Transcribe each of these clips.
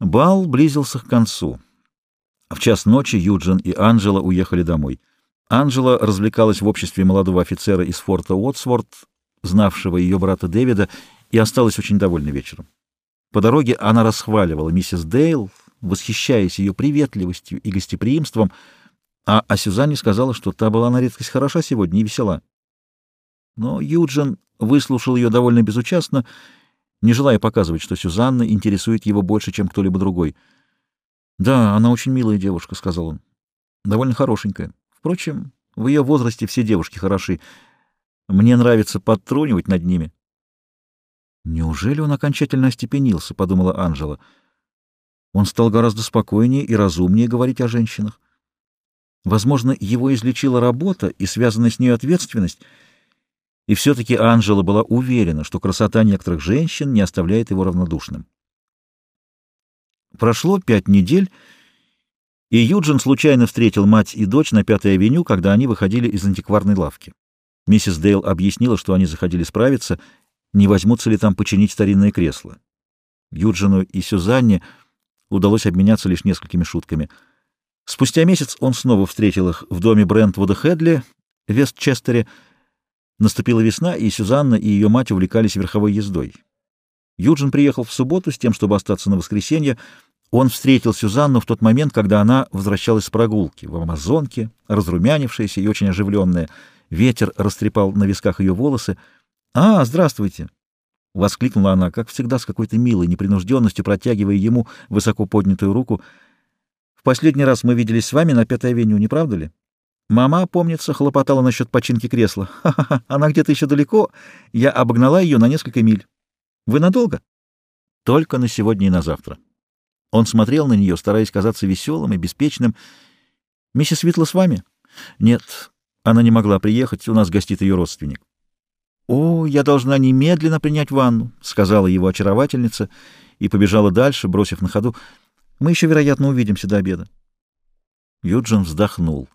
Бал близился к концу. В час ночи Юджин и Анжела уехали домой. Анжела развлекалась в обществе молодого офицера из форта Уотсворт, знавшего ее брата Дэвида, и осталась очень довольна вечером. По дороге она расхваливала миссис Дейл, восхищаясь ее приветливостью и гостеприимством, а о Сюзанне сказала, что та была на редкость хороша сегодня и весела. Но Юджин выслушал ее довольно безучастно не желая показывать, что Сюзанна интересует его больше, чем кто-либо другой. «Да, она очень милая девушка», — сказал он. «Довольно хорошенькая. Впрочем, в ее возрасте все девушки хороши. Мне нравится подтрунивать над ними». «Неужели он окончательно остепенился?» — подумала Анжела. Он стал гораздо спокойнее и разумнее говорить о женщинах. Возможно, его излечила работа и связанная с ней ответственность — и все-таки Анжела была уверена, что красота некоторых женщин не оставляет его равнодушным. Прошло пять недель, и Юджин случайно встретил мать и дочь на Пятой авеню, когда они выходили из антикварной лавки. Миссис Дейл объяснила, что они заходили справиться, не возьмутся ли там починить старинное кресло. Юджину и Сюзанне удалось обменяться лишь несколькими шутками. Спустя месяц он снова встретил их в доме Брентвуда Хедли в Вестчестере, Наступила весна, и Сюзанна и ее мать увлекались верховой ездой. Юджин приехал в субботу с тем, чтобы остаться на воскресенье. Он встретил Сюзанну в тот момент, когда она возвращалась с прогулки в Амазонке, разрумянившаяся и очень оживленная. Ветер растрепал на висках ее волосы. «А, здравствуйте!» — воскликнула она, как всегда, с какой-то милой непринужденностью, протягивая ему высоко поднятую руку. «В последний раз мы виделись с вами на Пятой авеню, не правда ли?» Мама, помнится, хлопотала насчет починки кресла. Ха-ха-ха, она где-то еще далеко. Я обогнала ее на несколько миль. Вы надолго? Только на сегодня и на завтра. Он смотрел на нее, стараясь казаться веселым и беспечным. «Миссис Витла с вами?» «Нет, она не могла приехать, у нас гостит ее родственник». «О, я должна немедленно принять ванну», — сказала его очаровательница и побежала дальше, бросив на ходу. «Мы еще, вероятно, увидимся до обеда». Юджин вздохнул.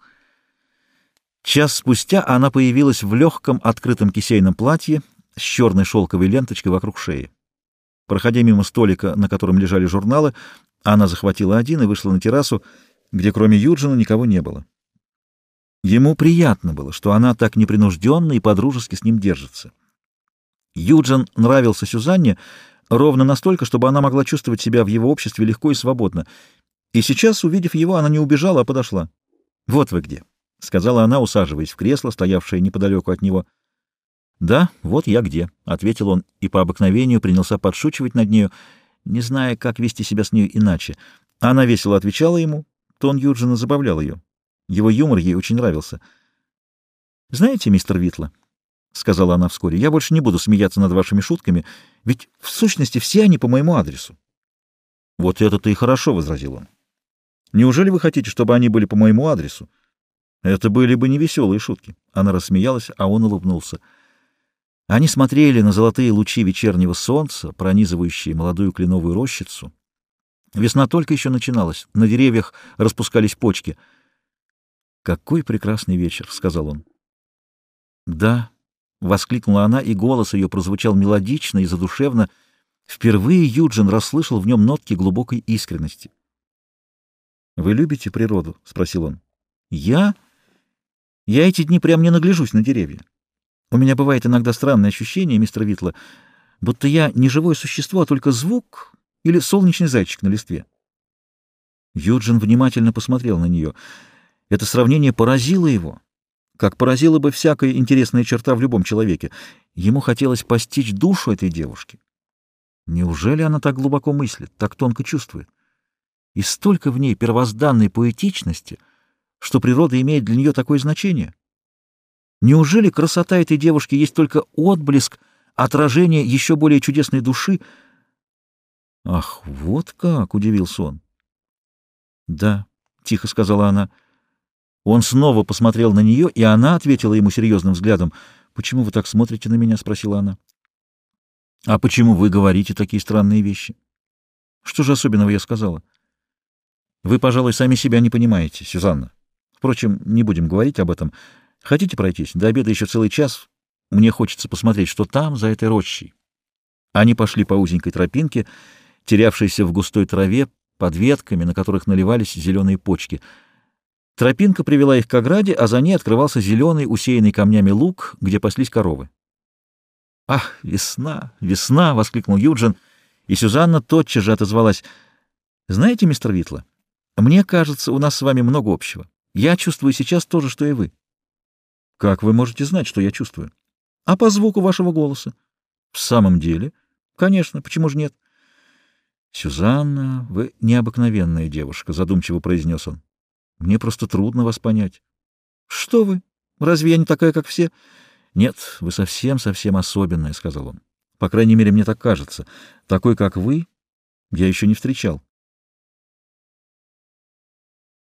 Час спустя она появилась в легком открытом кисейном платье с черной шелковой ленточкой вокруг шеи. Проходя мимо столика, на котором лежали журналы, она захватила один и вышла на террасу, где кроме Юджина никого не было. Ему приятно было, что она так непринужденно и подружески с ним держится. Юджин нравился Сюзанне ровно настолько, чтобы она могла чувствовать себя в его обществе легко и свободно. И сейчас, увидев его, она не убежала, а подошла. «Вот вы где!» — сказала она, усаживаясь в кресло, стоявшее неподалеку от него. «Да, вот я где», — ответил он и по обыкновению принялся подшучивать над нею, не зная, как вести себя с нею иначе. Она весело отвечала ему, тон Юджина забавлял ее. Его юмор ей очень нравился. «Знаете, мистер Витла», — сказала она вскоре, — «я больше не буду смеяться над вашими шутками, ведь в сущности все они по моему адресу». «Вот это-то и хорошо», — возразил он. «Неужели вы хотите, чтобы они были по моему адресу?» Это были бы невеселые шутки. Она рассмеялась, а он улыбнулся. Они смотрели на золотые лучи вечернего солнца, пронизывающие молодую кленовую рощицу. Весна только еще начиналась, на деревьях распускались почки. «Какой прекрасный вечер!» — сказал он. «Да», — воскликнула она, и голос ее прозвучал мелодично и задушевно. Впервые Юджин расслышал в нем нотки глубокой искренности. «Вы любите природу?» — спросил он. «Я?» Я эти дни прям не нагляжусь на деревья. У меня бывает иногда странное ощущение, мистер Витла, будто я не живое существо, а только звук или солнечный зайчик на листве. Юджин внимательно посмотрел на нее. Это сравнение поразило его, как поразила бы всякая интересная черта в любом человеке. Ему хотелось постичь душу этой девушки. Неужели она так глубоко мыслит, так тонко чувствует? И столько в ней первозданной поэтичности — что природа имеет для нее такое значение? Неужели красота этой девушки есть только отблеск, отражение еще более чудесной души? Ах, вот как, — удивился он. Да, — тихо сказала она. Он снова посмотрел на нее, и она ответила ему серьезным взглядом. «Почему вы так смотрите на меня?» — спросила она. «А почему вы говорите такие странные вещи?» «Что же особенного я сказала?» «Вы, пожалуй, сами себя не понимаете, Сюзанна. Впрочем, не будем говорить об этом. Хотите пройтись? До обеда еще целый час. Мне хочется посмотреть, что там, за этой рощей. Они пошли по узенькой тропинке, терявшийся в густой траве, под ветками, на которых наливались зеленые почки. Тропинка привела их к ограде, а за ней открывался зеленый, усеянный камнями луг, где паслись коровы. «Ах, весна, весна!» — воскликнул Юджин, и Сюзанна тотчас же отозвалась. «Знаете, мистер Витла, мне кажется, у нас с вами много общего. Я чувствую сейчас то же, что и вы». «Как вы можете знать, что я чувствую?» «А по звуку вашего голоса». «В самом деле?» «Конечно, почему же нет?» «Сюзанна, вы необыкновенная девушка», — задумчиво произнес он. «Мне просто трудно вас понять». «Что вы? Разве я не такая, как все?» «Нет, вы совсем-совсем особенная», — сказал он. «По крайней мере, мне так кажется. Такой, как вы, я еще не встречал».